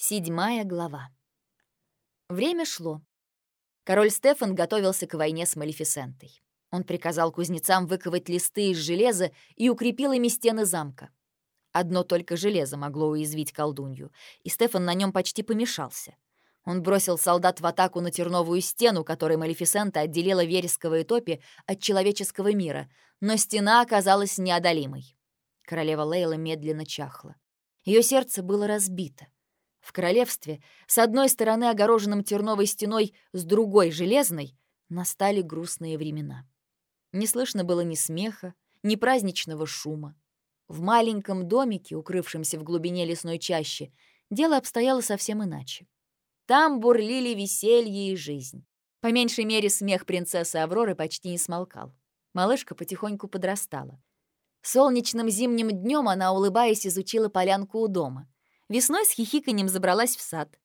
Седьмая глава. Время шло. Король Стефан готовился к войне с Малефисентой. Он приказал кузнецам выковать листы из железа и укрепил ими стены замка. Одно только железо могло уязвить колдунью, и Стефан на нем почти помешался. Он бросил солдат в атаку на терновую стену, которой Малефисента отделила вересковые топи от человеческого мира, но стена оказалась неодолимой. Королева Лейла медленно чахла. Ее сердце было разбито. В королевстве, с одной стороны огороженным терновой стеной, с другой — железной, настали грустные времена. Не слышно было ни смеха, ни праздничного шума. В маленьком домике, укрывшемся в глубине лесной чащи, дело обстояло совсем иначе. Там бурлили веселье и жизнь. По меньшей мере, смех принцессы Авроры почти не смолкал. Малышка потихоньку подрастала. Солнечным зимним днем она, улыбаясь, изучила полянку у дома — Весной с хихиканьем забралась в сад.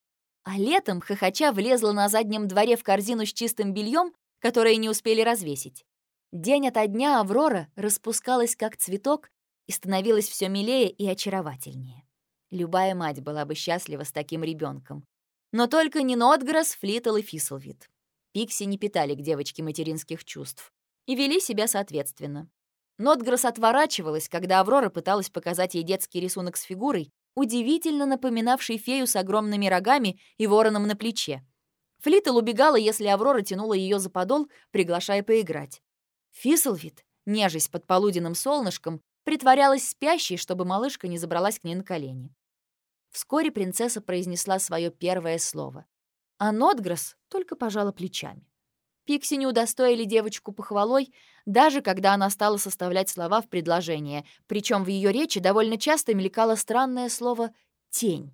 А летом хохоча влезла на заднем дворе в корзину с чистым бельем, которое не успели развесить. День ото дня Аврора распускалась как цветок и становилась все милее и очаровательнее. Любая мать была бы счастлива с таким ребенком. Но только не Нотграсс, Флитл и Фисселвит. Пикси не питали к девочке материнских чувств и вели себя соответственно. Нотграсс отворачивалась, когда Аврора пыталась показать ей детский рисунок с фигурой, удивительно напоминавший фею с огромными рогами и вороном на плече. Флитл убегала, если Аврора тянула ее за подол, приглашая поиграть. Фисселвит, нежесть под полуденным солнышком, притворялась спящей, чтобы малышка не забралась к ней на колени. Вскоре принцесса произнесла свое первое слово, а Нотгресс только пожала плечами. Пикси не удостоили девочку похвалой, даже когда она стала составлять слова в предложение, причем в ее речи довольно часто мелькало странное слово «тень».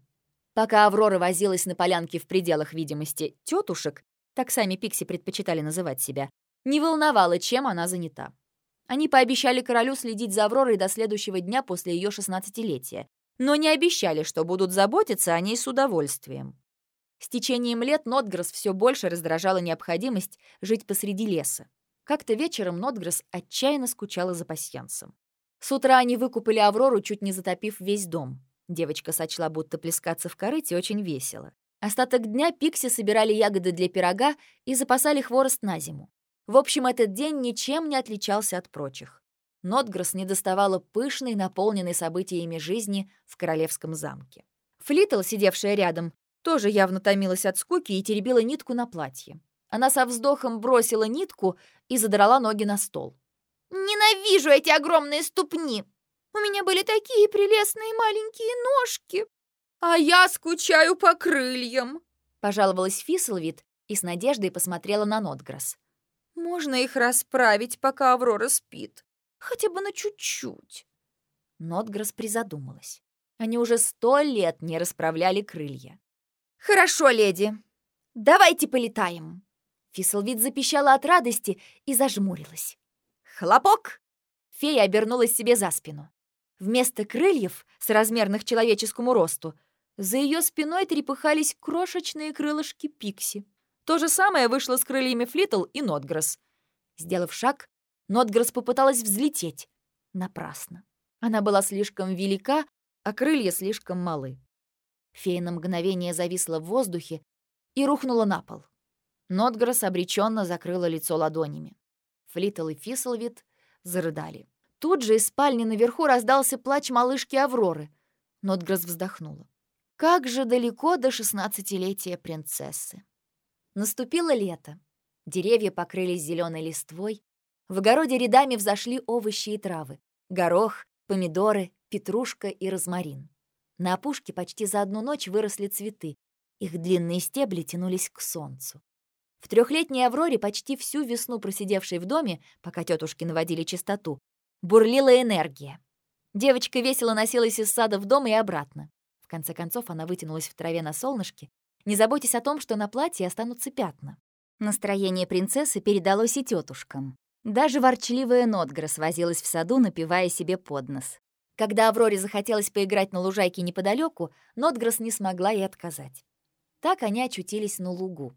Пока Аврора возилась на полянке в пределах видимости тетушек, так сами Пикси предпочитали называть себя, не волновало, чем она занята. Они пообещали королю следить за Авророй до следующего дня после ее шестнадцатилетия, но не обещали, что будут заботиться о ней с удовольствием. С течением лет Нотгресс все больше раздражала необходимость жить посреди леса. Как-то вечером Нотгресс отчаянно скучала за пасьянсом. С утра они выкупали Аврору, чуть не затопив весь дом. Девочка сочла, будто плескаться в корыте очень весело. Остаток дня Пикси собирали ягоды для пирога и запасали хворост на зиму. В общем, этот день ничем не отличался от прочих. Нотгресс не доставала пышной, наполненной событиями жизни в королевском замке. Флитл, сидевшая рядом, тоже явно томилась от скуки и теребила нитку на платье. Она со вздохом бросила нитку и задрала ноги на стол. «Ненавижу эти огромные ступни! У меня были такие прелестные маленькие ножки, а я скучаю по крыльям!» Пожаловалась Фисселвит и с надеждой посмотрела на Нотгресс. «Можно их расправить, пока Аврора спит? Хотя бы на чуть-чуть?» Нотгресс призадумалась. Они уже сто лет не расправляли крылья. «Хорошо, леди. Давайте полетаем». Фисселвит запищала от радости и зажмурилась. «Хлопок!» Фея обернулась себе за спину. Вместо крыльев, с размерных человеческому росту, за ее спиной трепыхались крошечные крылышки Пикси. То же самое вышло с крыльями Флитл и Нотгресс. Сделав шаг, Нотгресс попыталась взлететь. Напрасно. Она была слишком велика, а крылья слишком малы. Фея на мгновение зависла в воздухе и рухнула на пол. Нотгресс обреченно закрыла лицо ладонями. Флитл и Фисселвит зарыдали. Тут же из спальни наверху раздался плач малышки Авроры. Нотгресс вздохнула. Как же далеко до шестнадцатилетия принцессы. Наступило лето. Деревья покрылись зеленой листвой. В огороде рядами взошли овощи и травы. Горох, помидоры, петрушка и розмарин. На опушке почти за одну ночь выросли цветы. Их длинные стебли тянулись к солнцу. В трехлетней Авроре, почти всю весну просидевшей в доме, пока тетушки наводили чистоту, бурлила энергия. Девочка весело носилась из сада в дом и обратно. В конце концов она вытянулась в траве на солнышке, не заботясь о том, что на платье останутся пятна. Настроение принцессы передалось и тетушкам. Даже ворчливая Нотгресс возилась в саду, напивая себе под нос. Когда Авроре захотелось поиграть на лужайке неподалеку, Нотгресс не смогла ей отказать. Так они очутились на лугу.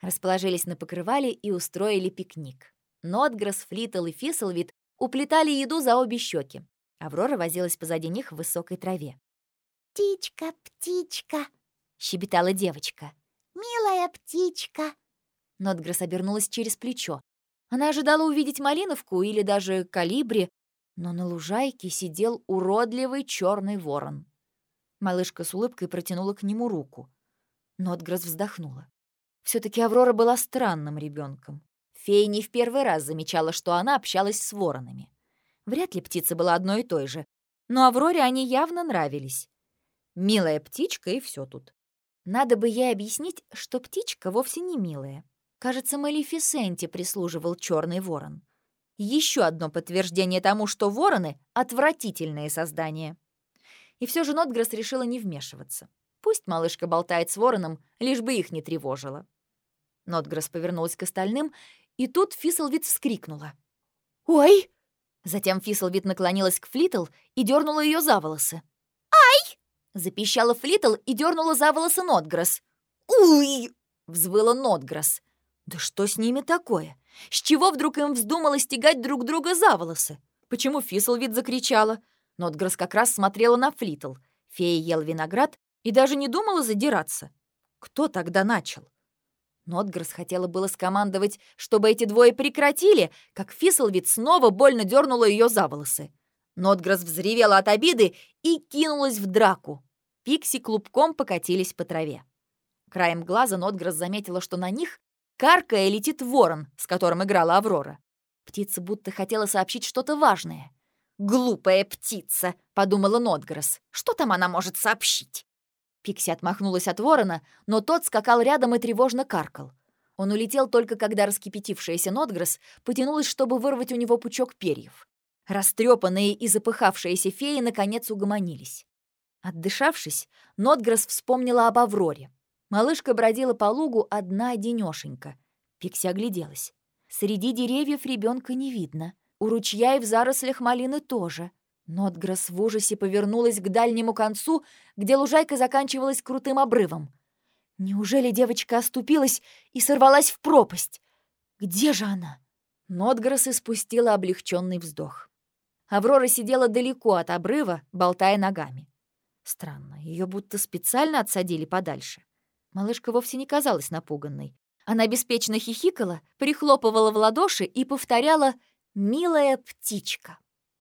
Расположились на покрывале и устроили пикник. Нотгресс, Флитл и Фисселвит уплетали еду за обе щеки. Аврора возилась позади них в высокой траве. «Птичка, птичка!» — щебетала девочка. «Милая птичка!» Нотгресс обернулась через плечо. Она ожидала увидеть малиновку или даже калибри, но на лужайке сидел уродливый черный ворон. Малышка с улыбкой протянула к нему руку. Нотгресс вздохнула. все таки Аврора была странным ребенком. Фея не в первый раз замечала, что она общалась с воронами. Вряд ли птица была одной и той же, но Авроре они явно нравились. Милая птичка и все тут. Надо бы ей объяснить, что птичка вовсе не милая. Кажется, Малефисенте прислуживал черный ворон. Еще одно подтверждение тому, что вороны — отвратительные создания. И все же Нотгресс решила не вмешиваться. Пусть малышка болтает с вороном, лишь бы их не тревожило. Нотгресс повернулась к остальным, и тут Фислвит вскрикнула. «Ой!» Затем Фислвит наклонилась к Флитл и дернула ее за волосы. «Ай!» Запищала Флитл и дернула за волосы Нотгресс. «Уй!» — взвыла Нотгресс. «Да что с ними такое? С чего вдруг им вздумалось стегать друг друга за волосы? Почему Фислвит закричала? Нотгресс как раз смотрела на Флитл. Фея ел виноград и даже не думала задираться. Кто тогда начал? Нотгресс хотела было скомандовать, чтобы эти двое прекратили, как Фислвит снова больно дернула ее за волосы. Нотгресс взревела от обиды и кинулась в драку. Пикси клубком покатились по траве. Краем глаза Нотгресс заметила, что на них, каркая, летит ворон, с которым играла Аврора. Птица будто хотела сообщить что-то важное. «Глупая птица!» — подумала Нотгресс. «Что там она может сообщить?» Пикси отмахнулась от ворона, но тот скакал рядом и тревожно каркал. Он улетел только когда раскипятившаяся Нотгресс потянулась, чтобы вырвать у него пучок перьев. Растрепанные и запыхавшиеся феи наконец угомонились. Отдышавшись, Нотгресс вспомнила об Авроре. Малышка бродила по лугу одна-одинёшенька. Пикси огляделась. Среди деревьев ребенка не видно — у ручья и в зарослях малины тоже. Нотгресс в ужасе повернулась к дальнему концу, где лужайка заканчивалась крутым обрывом. Неужели девочка оступилась и сорвалась в пропасть? Где же она? Нотгресс испустила облегченный вздох. Аврора сидела далеко от обрыва, болтая ногами. Странно, ее будто специально отсадили подальше. Малышка вовсе не казалась напуганной. Она беспечно хихикала, прихлопывала в ладоши и повторяла «Милая птичка».